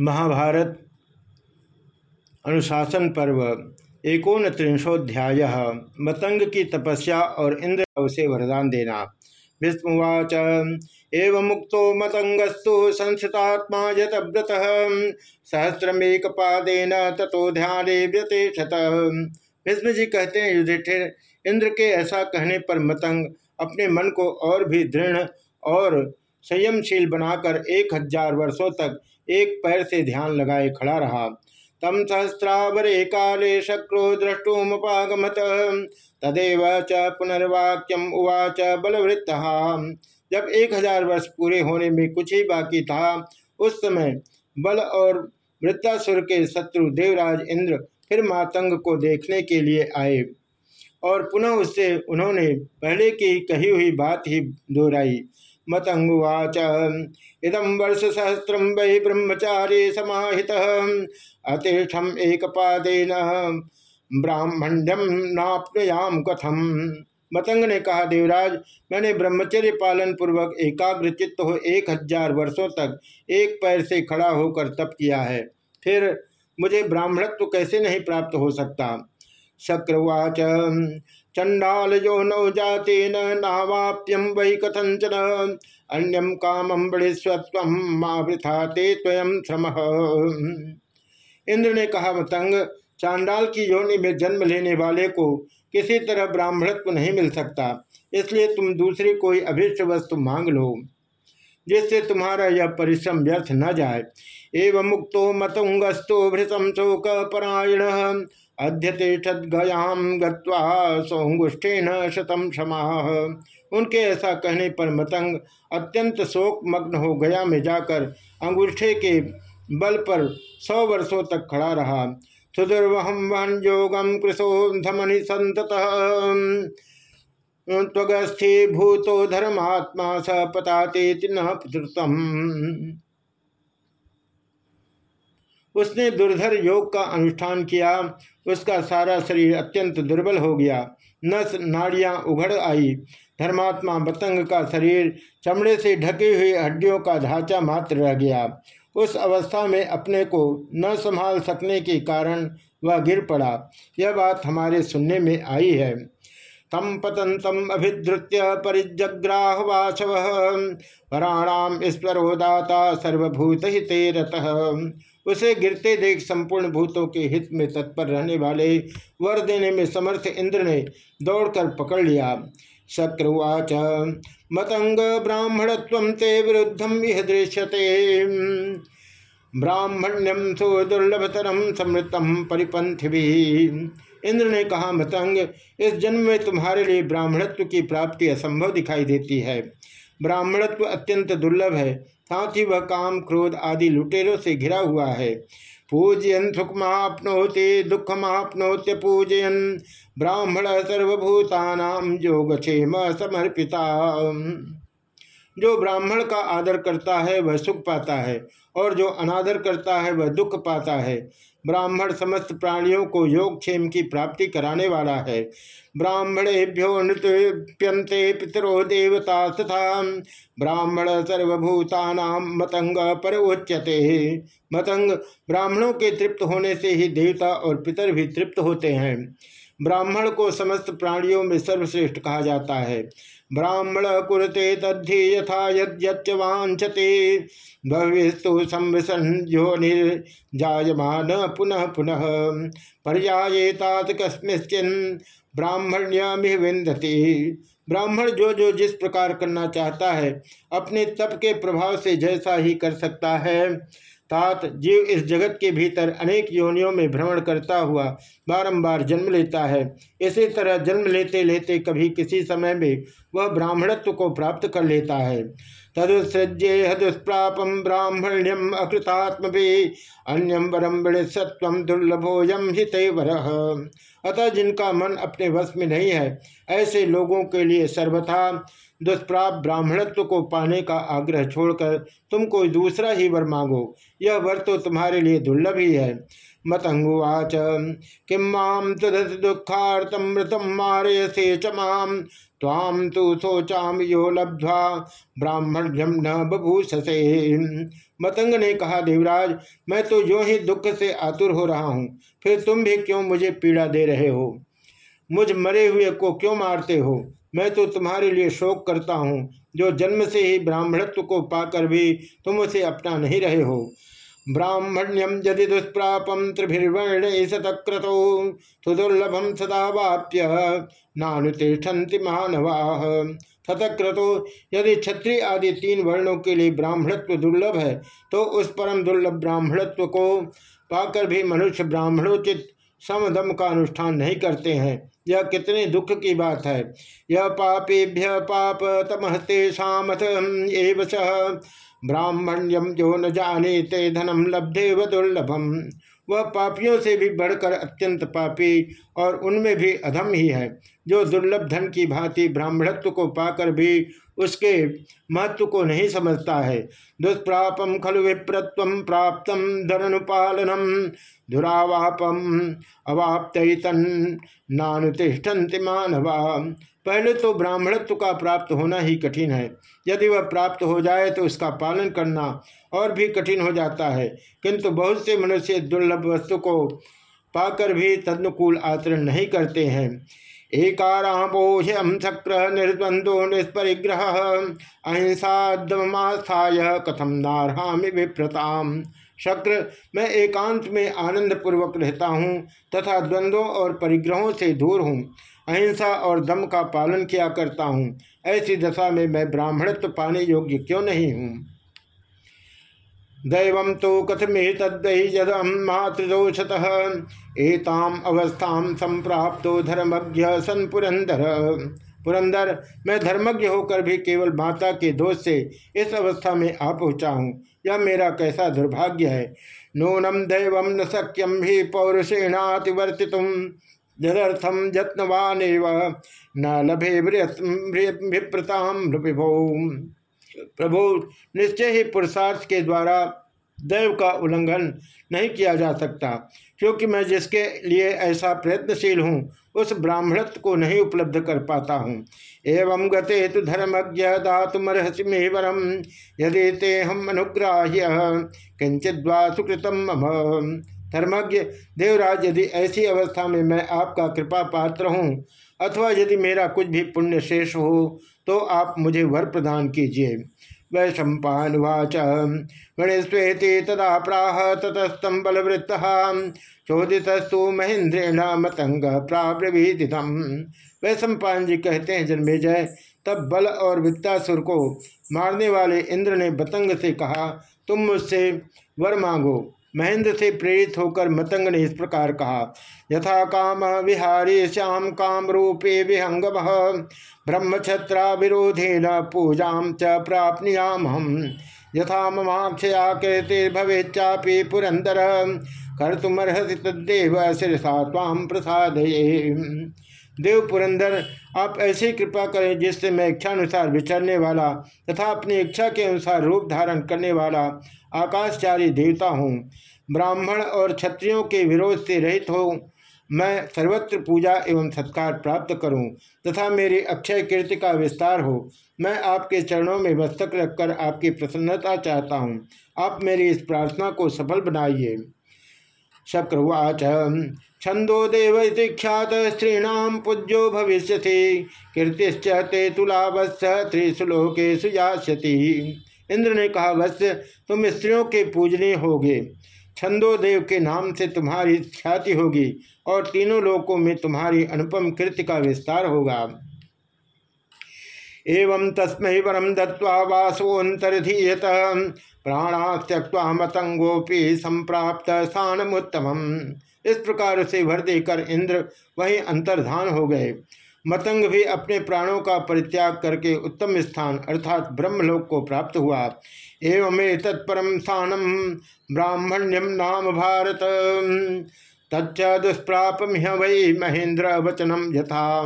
महाभारत अनुशासन पर्व एकोन त्रिंशोध्याय मतंग की तपस्या और इंद्र से वरदान देना। विष्णुवाच एवं मुक्तो मतंगस्तु संस्थितात्मा यतव्रत सहस्रमेक पादेन तथो ध्यान व्यतिशत विष्णु जी कहते हैं, युधिष्ठिर, इंद्र के ऐसा कहने पर मतंग अपने मन को और भी दृढ़ और संयमशील बनाकर एक हज़ार वर्षों तक एक पैर से ध्यान लगाए खड़ा रहा। तम सहस्रावरे काले शक्रो द्रष्टुमुपागमत। तदेव च पुनर्वाक्यम उवाच बलवृत्त। जब एक हज़ार वर्ष पूरे होने में कुछ ही बाकी था, उस समय बल और वृत्तासुर के शत्रु देवराज इंद्र फिर मातंग को देखने के लिए आए और पुनः उससे उन्होंने पहले की कही हुई बात ही दोहराई। मतंगुवाच इदम वर्ष सहस्रम वै ब्रह्मचारी समाहित। अतिष्ठम एक पादेन ब्राह्मण्यम नाप्याम कथम मतंग ने कहा, देवराज, मैंने ब्रह्मचर्य पालन पूर्वक एकाग्र चित्त हो एक हज़ार वर्षों तक एक पैर से खड़ा होकर तप किया है। फिर मुझे ब्राह्मणत्व कैसे नहीं प्राप्त हो सकता? शक्रवाच चंडाल जो नौ जाते नावाप्यम वही कथंचन अन्यम कामम बड़े स्वत्व माँ ते स्वयं श्रम। इंद्र ने कहा मतंग चांडाल की योनि में जन्म लेने वाले को किसी तरह ब्राह्मणत्व नहीं मिल सकता। इसलिए तुम दूसरी कोई अभिष्ट वस्तु मांग लो, जिससे तुम्हारा यह परिश्रम व्यर्थ न जाए। एवं मुक्तो मतुंगस्तो भृतम शोक परायण। अध्यतिष्ठत गयाम गौंगुष्ठेन शतम क्षमा उनके ऐसा कहने पर मतंग अत्यंत शोक मग्न हो गया में जाकर अंगुष्ठे के बल पर सौ वर्षों तक खड़ा रहा। सुदुर्वहम वहन योगम कृशो धमनि संत त्वगस्थि भूतो धर्मात्मा स पताते पुत्रतम उसने दुर्धर योग का अनुष्ठान किया, उसका सारा शरीर अत्यंत दुर्बल हो गया। नस, नाड़ियाँ उघड़ आई। धर्मात्मा बतंग का शरीर चमड़े से ढकी हुई हड्डियों का ढांचा मात्र रह गया। उस अवस्था में अपने को न संभाल सकने के कारण वह गिर पड़ा। यह बात हमारे सुनने में आई है। तम पतंतम अभिद्रुत्य परिजग्राह वाचव पराणाम ईश्वरो दाता सर्वभूत हिते रतः। उसे गिरते देख संपूर्ण भूतों के हित में तत्पर रहने वाले वर देने में समर्थ इंद्र ने दौड़कर पकड़ लिया। शक्रवाच मतंग ब्राह्मणत्व ते विरुद्धम यह दृश्यते। ब्राह्मण्यम सो दुर्लभतरम समृतम परिपंथ भी इंद्र ने कहा, मतंग, इस जन्म में तुम्हारे लिए ब्राह्मणत्व की प्राप्ति असंभव दिखाई देती है। ब्राह्मणत्व अत्यंत दुर्लभ है। साथ ही वह काम क्रोध आदि लुटेरों से घिरा हुआ है। पूजयन सुख महापनोते दुख महापनोत्य पूजयन। ब्राह्मण सर्वभूतानाम योगक्षेम समर्पिता जो ब्राह्मण का आदर करता है, वह सुख पाता है, और जो अनादर करता है, वह दुख पाता है। ब्राह्मण समस्त प्राणियों को योगक्षेम की प्राप्ति कराने वाला है। ब्राह्मणेभ्यो नृत्यंते पितरो देवता तथा ब्राह्मण सर्वभूतानाम मतंग पर उच्यते मतंग ब्राह्मणों के तृप्त होने से ही देवता और पितर भी तृप्त होते हैं। ब्राह्मण को समस्त प्राणियों में सर्वश्रेष्ठ कहा जाता है। ब्राह्मण कुरते तद्धि यथा यच्चवांछते भविस्तु संविसन जो निर्जायमान पुनः पुनः। पर्यायेतात कस्मिश्चिन ब्राह्मण्य विंदती ब्राह्मण जो जो जिस प्रकार करना चाहता है, अपने तप के प्रभाव से जैसा ही कर सकता है। तात जीव इस जगत के भीतर अनेक योनियों में भ्रमण करता हुआ बारंबार जन्म लेता है। इसी तरह जन्म लेते लेते कभी किसी समय में वह ब्राह्मणत्व को प्राप्त कर लेता है। तदुसृज्ये दुष्प्रापम ब्राह्मण्यम अकृतात्म भी अन्यम वरम सत्व दुर्लभोयम हितेवर अतः जिनका मन अपने वश में नहीं है, ऐसे लोगों के लिए सर्वथा दुष्प्राप ब्राह्मणत्व को पाने का आग्रह छोड़कर तुम कोई दूसरा ही वर मांगो। यह वर तो तुम्हारे लिए दुर्लभ ही है। मतंगुवाच किम माम मृतम मारे से चमाम ताम तो सोचाम यो लब्ध्वा ब्राह्मण्यम न बभूषसे। मतंग ने कहा, देवराज, मैं तो यो ही दुख से आतुर हो रहा हूँ। फिर तुम भी क्यों मुझे पीड़ा दे रहे हो? मुझ मरे हुए को क्यों मारते हो? मैं तो तुम्हारे लिए शोक करता हूँ, जो जन्म से ही ब्राह्मणत्व को पाकर भी तुम उसे अपना नहीं रहे हो। ब्राह्मण्यम यदि दुष्प्रापम त्रिभिर्वर्ण शतक्रतो सुदुर्लभम सदा वाप्य नानुतिष्ठन्ति मानवा। शतक्रतो, यदि क्षत्रिय आदि तीन वर्णों के लिए ब्राह्मणत्व दुर्लभ है तो उस परम दुर्लभ ब्राह्मणत्व को पाकर भी मनुष्य ब्राह्मणोचित समदम का अनुष्ठान नहीं करते हैं। यह कितने दुख की बात है। यह पापेभ्य पाप तमहते सामथ एव ब्राह्मण्यम जो न जाने ते धनम लब्धे व दुर्लभम वह पापियों से भी बढ़कर अत्यंत पापी और उनमें भी अधम ही है। जो दुर्लभ धन की भांति ब्राह्मणत्व को पाकर भी उसके महत्व को नहीं समझता है। दुष्प्रापम खलु विप्रत्व प्राप्त धनुपालनम दुरावापम अवाप्त नानुतिष्ठन्ति मानवा। पहले तो ब्राह्मणत्व का प्राप्त होना ही कठिन है। यदि वह प्राप्त हो जाए तो उसका पालन करना और भी कठिन हो जाता है। किंतु बहुत से मनुष्य दुर्लभ वस्तु को पाकर भी तदनुकूल आचरण नहीं करते हैं। एकारापोह्यम शक्र निर्द्वंदो निष्परिग्रह। अहिंसादमास्थाय कथम नारहामि विप्रताम शक्र, मैं एकांत में आनंद पूर्वक रहता हूँ तथा द्वंद्वों और परिग्रहों से दूर हूँ। अहिंसा और दम का पालन किया करता हूँ? ऐसी दशा में मैं ब्राह्मणत्व पाने योग्य क्यों नहीं हूँ? दैव तो कथमे तद्वै यदम मातृदोषत। एताम अवस्था संप्राप्त धर्मज्ञ सन पुरंदर पुरंदर मैं धर्मज्ञ होकर भी केवल माता के दोष से इस अवस्था में आ पहुँचा हूँ। यह मेरा कैसा दुर्भाग्य है। नूनम दैव न सक्यम ही पौरुषेणातिवर्ति जदर्थम जत्नवान न लभे विप्रताम प्रभु, निश्चय ही पुरुषार्थ के द्वारा दैव का उल्लंघन नहीं किया जा सकता, क्योंकि मैं जिसके लिए ऐसा प्रयत्नशील हूँ, उस ब्राह्मणत्व को नहीं उपलब्ध कर पाता हूँ। एवं गते तो धर्मज्ञ दातुमर्हसि मे वरम यदि ते हम अनुग्राह्य किंचिद्वा सुकृतम धर्मज्ञ, देवराज, यदि ऐसी अवस्था में मैं आपका कृपा पात्र हूँ, अथवा यदि मेरा कुछ भी पुण्य शेष हो तो आप मुझे वर प्रदान कीजिए। वैशंपावाच गणेश्वेति तदा प्राह ततस्तम बलवृत्त। चोदितस्तु महेंद्रेण मतंग प्राब्रवीदितम वैशंपान जी कहते हैं जन्मे जय तब बल और वित्तासुर को मारने वाले इंद्र ने बतंग से कहा, तुम मुझसे वर मांगो। महेंद्र से प्रेरित होकर मतंग ने इस प्रकार कहा, यथा काम विहारी श्याम काम रूपे विहंग ब्रह्मछत्रा विरोधेन पूजा च प्राप्नियाम हम यथा ममाक्षया कहते भवे चापी पुरंदर कर तुमर्हति तद्देव शिरसा ताम प्रसाद देव पुरंदर आप ऐसी कृपा करें जिससे मैं इच्छानुसार विचरने वाला तथा अपनी इच्छा के अनुसार रूप धारण करने वाला आकाशचारी देवता हूँ। ब्राह्मण और क्षत्रियों के विरोध से रहित हो, मैं सर्वत्र पूजा एवं सत्कार प्राप्त करूँ तथा मेरी अक्षय कीर्ति का विस्तार हो, मैं आपके चरणों में मस्तक रखकर आपकी प्रसन्नता चाहता हूँ। आप मेरी इस प्रार्थना को सफल बनाइए। शक्रवाच। छंदो देव ख्यात स्त्रीण पूज्यो भविष्य कीर्तिश्च ते तुलावत्स त्रिश्लोकेशु यास्यति। इंद्र ने कहा वत्स्य तुम स्त्रियों के पूजनीय होगे। छंदोदेव के नाम से तुम्हारी ख्याति होगी और तीनों लोकों में तुम्हारी अनुपम कृति का विस्तार होगा। एवं तस्म वरम दत्वा वासोन्तरधीयत प्राणा त्यक्वा मतंगोपी संप्राप्त स्थानमुत्तम इस प्रकार से भर देकर इंद्र वहीं अंतर्धान हो गए। मतंग भी अपने प्राणों का परित्याग करके उत्तम स्थान अर्थात ब्रह्मलोक को प्राप्त हुआ। एवं तत्परम स्थानम ब्राह्मण्यम नाम भारत। तच्च दुष्प्रापम्य वै महेंद्र वचनम यथा।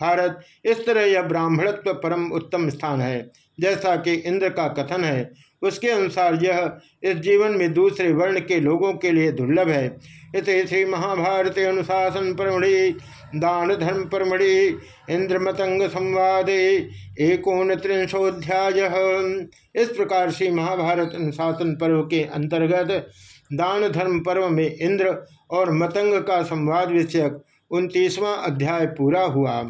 भारत, इस तरह यह ब्राह्मणत्व परम उत्तम स्थान है, जैसा कि इंद्र का कथन है। उसके अनुसार यह इस जीवन में दूसरे वर्ण के लोगों के लिए दुर्लभ है। इस श्री महाभारत अनुशासन परमढ़ि दान धर्म परमढ़ि इंद्रमतंग संवादे एकोन त्रिंशोध्याय इस प्रकार से महाभारत अनुशासन पर्व के अंतर्गत दान धर्म पर्व में इंद्र और मतंग का संवाद विषयक उनतीसवां अध्याय पूरा हुआ।